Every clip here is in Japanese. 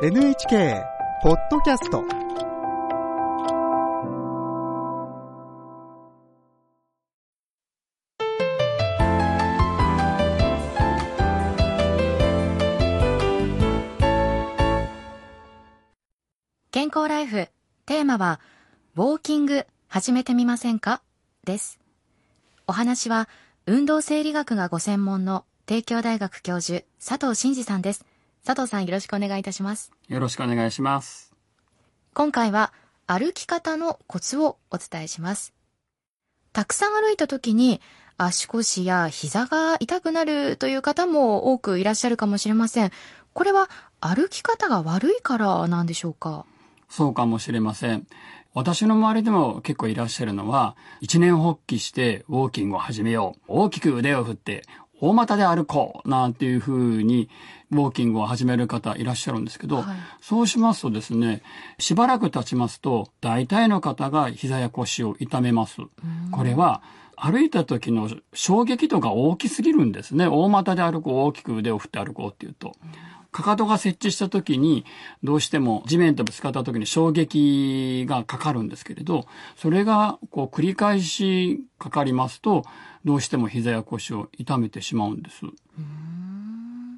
NHK ポッドキャスト健康ライフ。テーマはウォーキング。始めてみませんか？です。お話は運動生理学がご専門の帝京大学教授佐藤真二さんです。佐藤さんよろしくお願いいたしますよろしくお願いします。今回は歩き方のコツをお伝えしますたくさん歩いた時に足腰や膝が痛くなるという方も多くいらっしゃるかもしれませんこれは歩き方が悪いからなんでしょうか？そうかもしれません。私の周りでも結構いらっしゃるのは、一年発起してウォーキングを始めよう。大きく腕を振って、大股で歩こう。なんていうふうに、ウォーキングを始める方いらっしゃるんですけど、はいそうしますとですね、しばらく経ちますと、大体の方が膝や腰を痛めます。これは、歩いた時の衝撃度が大きすぎるんですね。大股で歩こう、大きく腕を振って歩こうっていうと。かかとが設置した時に、どうしても地面とぶつかった時に衝撃がかかるんですけれど、それがこう繰り返しかかりますと、どうしても膝や腰を痛めてしまうんです。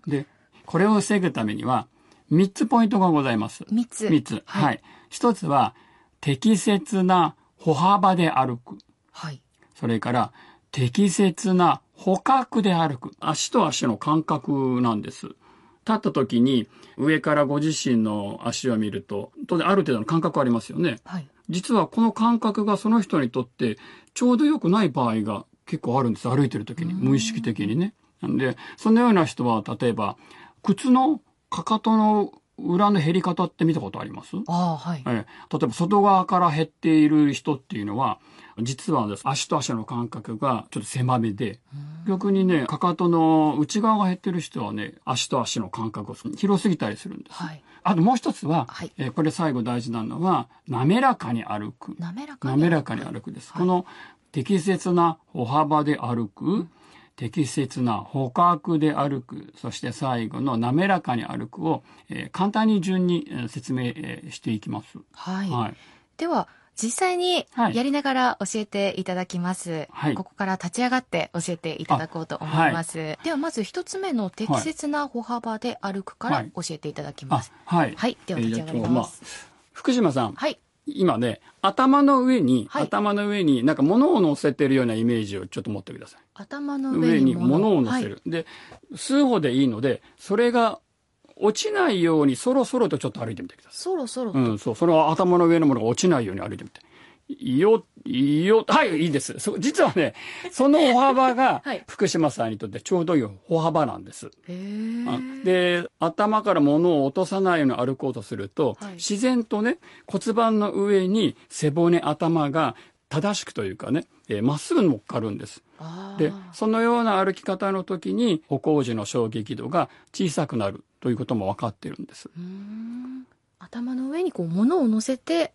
で、これを防ぐためには、3つポイントがございます。三つ3つ。はい。一つは、適切な歩幅で歩く。はいそれから、適切な歩角で歩く。足と足の間隔なんです。立った時に上からご自身の足を見ると、当然ある程度の間隔ありますよね。はい実はこの感覚がその人にとってちょうど良くない場合が結構あるんです。歩いてる時に。無意識的にね。なんで、そのような人は、例えば、靴のかかとの裏の減り方って見たことあります？ああはいええ例えば外側から減っている人っていうのは、実はです足と足の間隔がちょっと狭めで、逆にね、かかとの内側が減ってる人はね、足と足の間隔が広すぎたりするんです。はいあともう一つは、はいえーこれ最後大事なのは、滑らかに歩く。滑らかに滑らかに歩くです。はいこの適切な歩幅で歩く、適切な歩角で歩く、そして最後の滑らかに歩くを、えー簡単に順にえー説明えーしていきます。はい、はい。では実際にはい。やりながら教えていただきます、はい。ここから立ち上がって教えていただこうと思います、ではまず一つ目の適切な歩幅で歩くからはい。教えていただきまあす、はい。はい。では立ち上がりえーます、じゃあまあ福島さん、はい今ね、頭の上に、はい頭の上になんか物を乗せてるようなイメージをちょっと持ってください。頭の上に上に物物を乗せる。で、数歩でいいので、それが落ちないようにそろそろとちょっと歩いてみてくださそろそろうん、そう。その頭の上のものが落ちないように歩いてみて。よ、よ。はい、いいです。そ実はね、その歩幅が はい福島さんにとってちょうどいい歩幅なんです。で、頭から物を落とさないように歩こうとすると、はい自然とね、骨盤の上に背骨、頭が正しくというかね、えーまっすぐ乗っかるんです。で、そのような歩き方の時に歩行時の衝撃度が小さくなるということも分かっているんです。頭の上にこう物を乗せて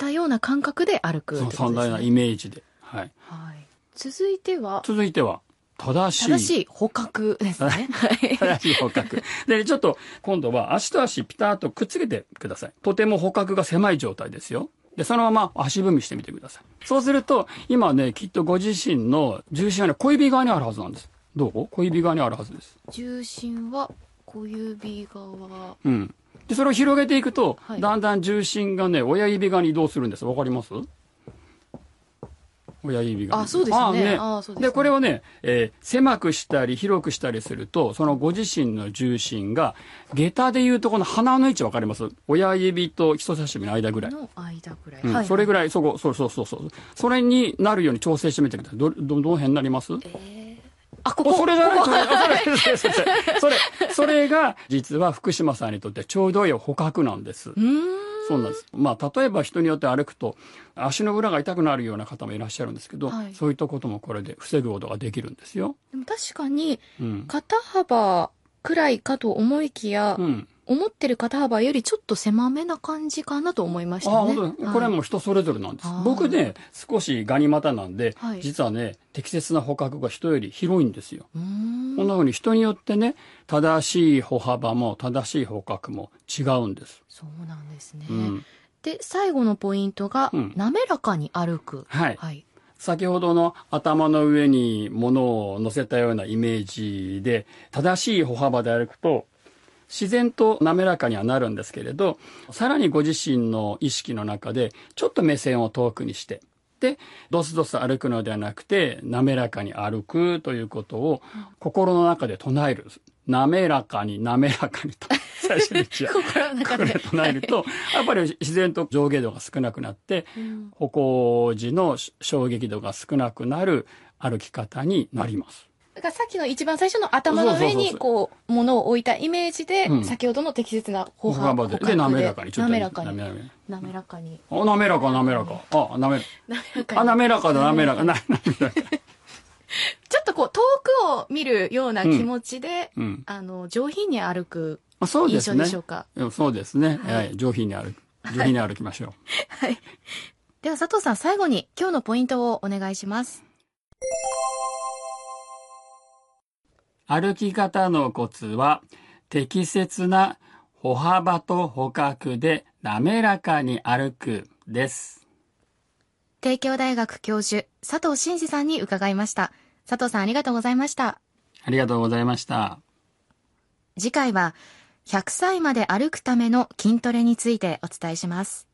たような感覚で歩くですねの三大なイメージで。はい。はい、続いては？続いては、正しい。正しい歩角ですね はい正しい歩角。で、ちょっと今度は足と足ピタッとくっつけてください。とても歩角が狭い状態ですよ。で、そのまま足踏みしてみてください。そうすると、今ね、きっとご自身の重心はね、小指側にあるはずなんです。どう？小指側にあるはずです。重心は小指側うん。で、それを広げていくと、はいだんだん重心がね、親指側に移動するんです。わかります？親指側に。あそうですねあねですねで、これをね、えー狭くしたり広くしたりすると、そのご自身の重心が、下駄でいうとこの鼻の位置わかります？親指と人差し指の間ぐらい。の間ぐらい、うんはいそれぐらい、そこ、そうそうそうそう。それになるように調整してみてください。ど、ど、どの辺になります？あここおそれじゃないここそれ、あそれ、それ、それ、が、実は福島さんにとってちょうどいい歩角なんです。そうなんです。まあ、例えば人によって歩くと、足の裏が痛くなるような方もいらっしゃるんですけど、はいそういったこともこれで防ぐことができるんですよ。でも確かにうん。肩幅くらいかと思いきや、うん。思ってる肩幅よりちょっと狭めな感じかなと思いましあたね。本当にこれはもう人それぞれなんですあー。僕ね、少しガニ股なんで、はい実はね、適切な捕獲が人より広いんですよ。こんな風に人によってね、正しい歩幅も正しい捕獲も違うんです。そうなんですね。うん。で、最後のポイントが、うん滑らかに歩く。はい。はい。先ほどの頭の上に物を乗せたようなイメージで、正しい歩幅で歩くと、自然と滑らかにはなるんですけれど、さらにご自身の意識の中で、ちょっと目線を遠くにして、で、ドスドス歩くのではなくて、滑らかに歩くということを、心の中で唱える。滑らかに、滑らかにと、最初に心の中で。唱えると、やっぱり自然と上下度が少なくなって、うん歩行時の衝撃度が少なくなる歩き方になります。だからさっきの一番最初の頭の上に、こう、物を置いたイメージで、うん先ほどの適切な歩歩幅幅で。で、滑らかに。ちょっと滑らかに。滑らかに。滑らかに。あ、滑らか、滑らか。あ、滑ら滑らかあ、に。滑らかだ、滑らか。な滑らか。ちょっとこう、遠くを見るような気持ちで、うん。あの、上品に歩くあそう印象ですね。でしょうか？うんそうですね。はいはい。上品に歩く。上品に歩きましょう。はい。では佐藤さん、最後に今日のポイントをお願いします。歩き方のコツは、適切な歩幅と歩角で滑らかに歩くです。帝京大学教授、佐藤真二さんに伺いました。佐藤さんありがとうございました。ありがとうございました。次回は、100歳まで歩くための筋トレについてお伝えします。